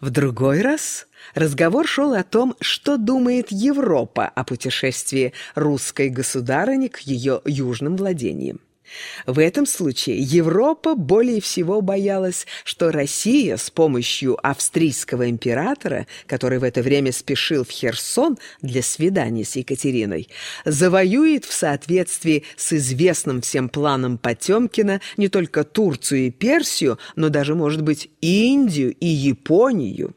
В другой раз разговор шел о том, что думает Европа о путешествии русской государыни к ее южным владениям. В этом случае Европа более всего боялась, что Россия с помощью австрийского императора, который в это время спешил в Херсон для свидания с Екатериной, завоюет в соответствии с известным всем планом Потемкина не только Турцию и Персию, но даже, может быть, Индию и Японию.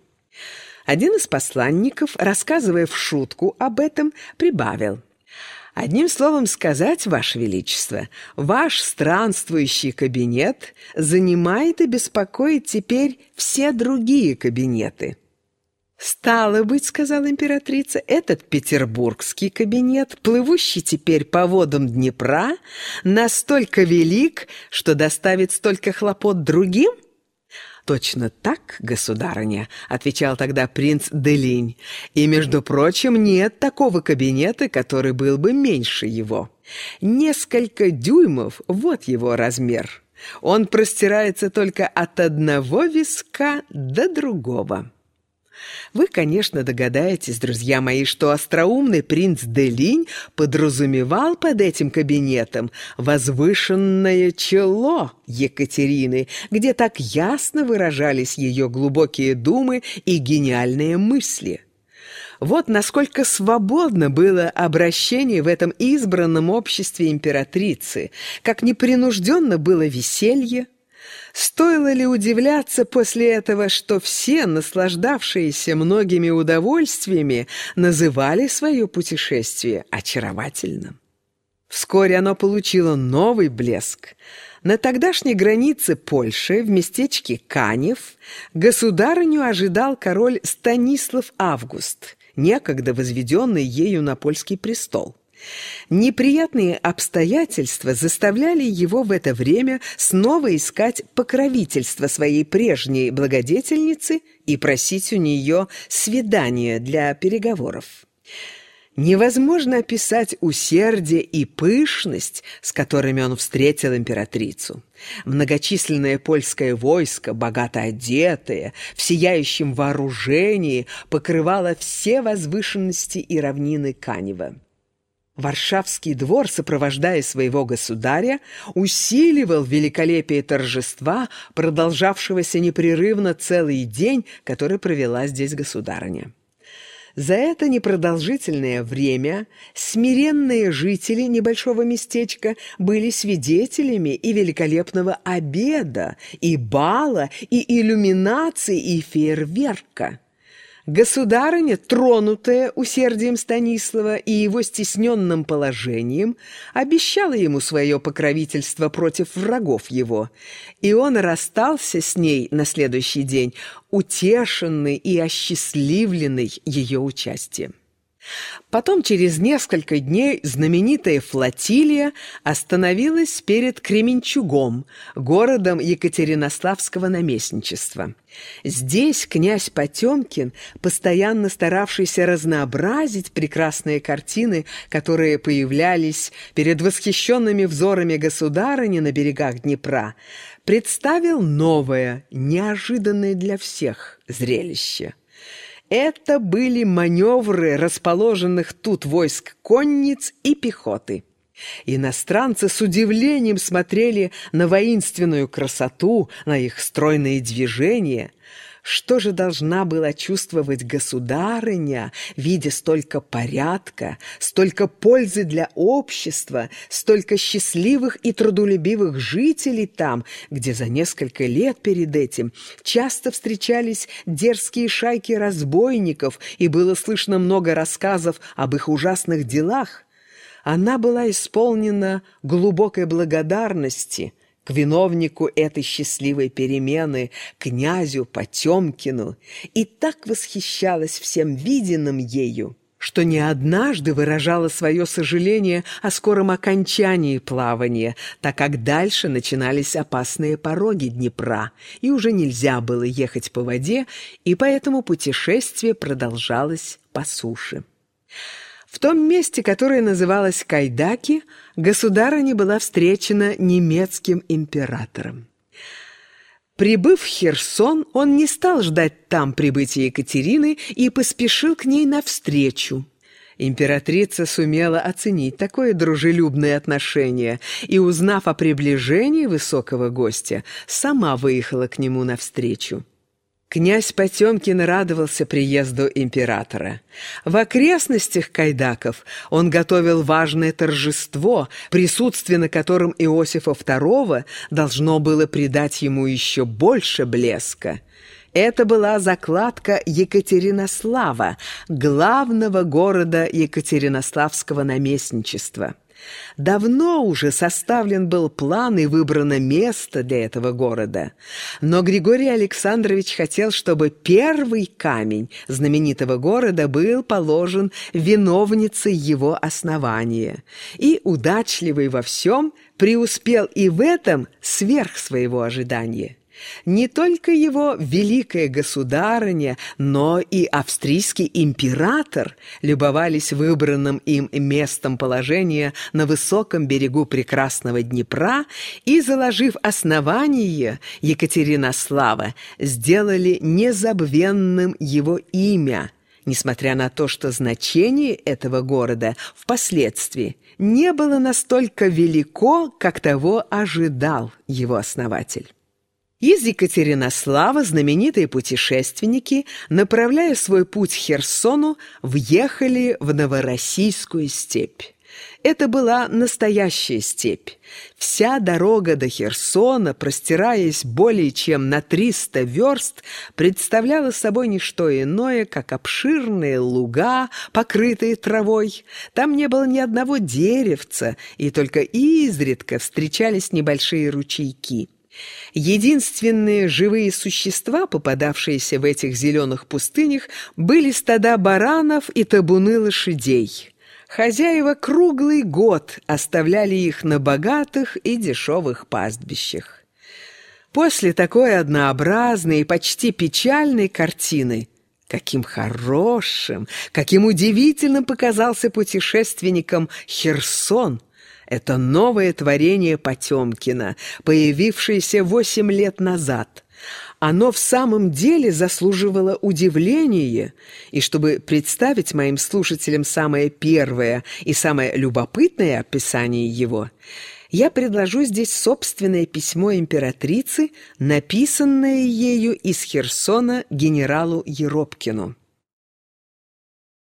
Один из посланников, рассказывая в шутку об этом, прибавил – Одним словом сказать, Ваше Величество, ваш странствующий кабинет занимает и беспокоит теперь все другие кабинеты. «Стало быть, — сказала императрица, — этот петербургский кабинет, плывущий теперь по водам Днепра, настолько велик, что доставит столько хлопот другим?» «Точно так, государыня», — отвечал тогда принц Делинь. «И, между прочим, нет такого кабинета, который был бы меньше его. Несколько дюймов — вот его размер. Он простирается только от одного виска до другого». Вы, конечно, догадаетесь, друзья мои, что остроумный принц Делинь подразумевал под этим кабинетом возвышенное чело Екатерины, где так ясно выражались ее глубокие думы и гениальные мысли. Вот насколько свободно было обращение в этом избранном обществе императрицы, как непринужденно было веселье, Стоило ли удивляться после этого, что все, наслаждавшиеся многими удовольствиями, называли свое путешествие очаровательным? Вскоре оно получило новый блеск. На тогдашней границе Польши, в местечке Канев, государыню ожидал король Станислав Август, некогда возведенный ею на польский престол. Неприятные обстоятельства заставляли его в это время снова искать покровительство своей прежней благодетельницы и просить у нее свидания для переговоров. Невозможно описать усердие и пышность, с которыми он встретил императрицу. Многочисленное польское войско, богато одетое, в сияющем вооружении, покрывало все возвышенности и равнины Канева. Варшавский двор, сопровождая своего государя, усиливал великолепие торжества, продолжавшегося непрерывно целый день, который провела здесь государыня. За это непродолжительное время смиренные жители небольшого местечка были свидетелями и великолепного обеда, и бала, и иллюминации, и фейерверка. Государыня, тронутая усердием Станислава и его стесненным положением, обещала ему свое покровительство против врагов его, и он расстался с ней на следующий день, утешенный и осчастливленный ее участием. Потом через несколько дней знаменитая флотилия остановилась перед Кременчугом, городом Екатеринославского наместничества. Здесь князь Потемкин, постоянно старавшийся разнообразить прекрасные картины, которые появлялись перед восхищенными взорами государыни на берегах Днепра, представил новое, неожиданное для всех зрелище – это были маневры расположенных тут войск конниц и пехоты. Иностранцы с удивлением смотрели на воинственную красоту, на их стройные движения – что же должна была чувствовать государыня, видя столько порядка, столько пользы для общества, столько счастливых и трудолюбивых жителей там, где за несколько лет перед этим часто встречались дерзкие шайки разбойников и было слышно много рассказов об их ужасных делах? Она была исполнена глубокой благодарности – к виновнику этой счастливой перемены, князю Потемкину, и так восхищалась всем виденным ею, что не однажды выражала свое сожаление о скором окончании плавания, так как дальше начинались опасные пороги Днепра, и уже нельзя было ехать по воде, и поэтому путешествие продолжалось по суше. В том месте, которое называлось Кайдаки, государыня была встречена немецким императором. Прибыв в Херсон, он не стал ждать там прибытия Екатерины и поспешил к ней навстречу. Императрица сумела оценить такое дружелюбное отношение и, узнав о приближении высокого гостя, сама выехала к нему навстречу. Князь Потемкин радовался приезду императора. В окрестностях Кайдаков он готовил важное торжество, присутствие на котором Иосифа II должно было придать ему еще больше блеска. Это была закладка Екатеринослава, главного города Екатеринославского наместничества. Давно уже составлен был план и выбрано место для этого города. Но Григорий Александрович хотел, чтобы первый камень знаменитого города был положен виновницей его основания. И удачливый во всем преуспел и в этом сверх своего ожидания. Не только его великая государыня, но и австрийский император любовались выбранным им местом положения на высоком берегу прекрасного Днепра и, заложив основание Екатеринослава, сделали незабвенным его имя, несмотря на то, что значение этого города впоследствии не было настолько велико, как того ожидал его основатель. Из Екатеринослава знаменитые путешественники, направляя свой путь к Херсону, въехали в Новороссийскую степь. Это была настоящая степь. Вся дорога до Херсона, простираясь более чем на 300 верст, представляла собой не что иное, как обширные луга, покрытые травой. Там не было ни одного деревца, и только изредка встречались небольшие ручейки. Единственные живые существа, попадавшиеся в этих зеленых пустынях, были стада баранов и табуны лошадей. Хозяева круглый год оставляли их на богатых и дешевых пастбищах. После такой однообразной и почти печальной картины Каким хорошим, каким удивительным показался путешественникам Херсон – это новое творение Потемкина, появившееся восемь лет назад. Оно в самом деле заслуживало удивления, и чтобы представить моим слушателям самое первое и самое любопытное описание его, я предложу здесь собственное письмо императрицы, написанное ею из Херсона генералу Еропкину.